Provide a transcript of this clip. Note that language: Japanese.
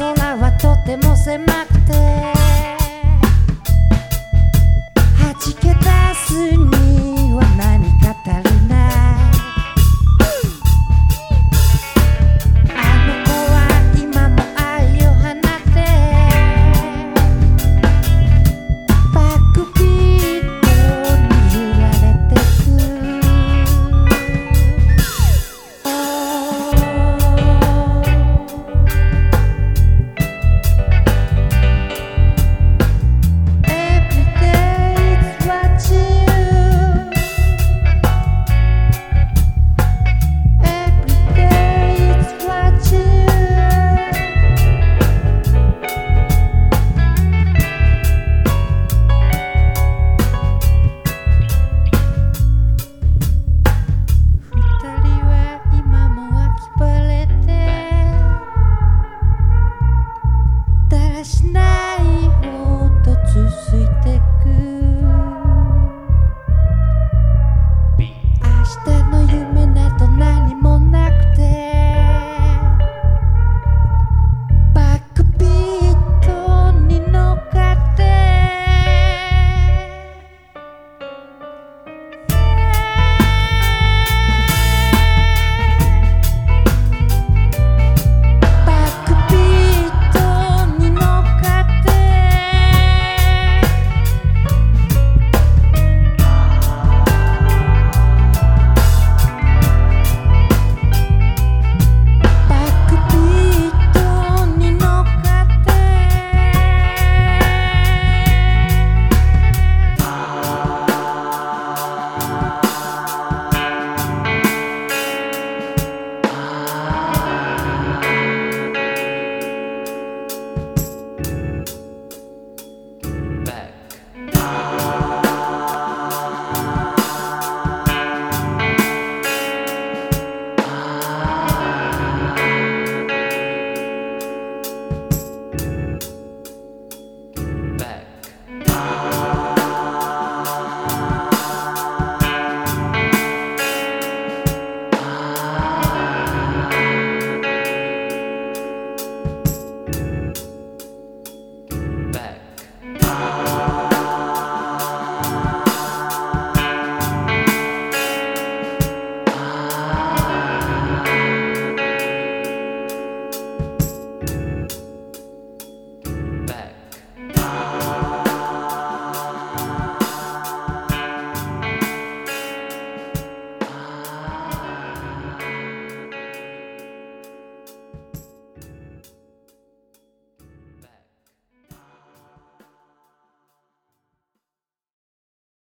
空はとても狭くて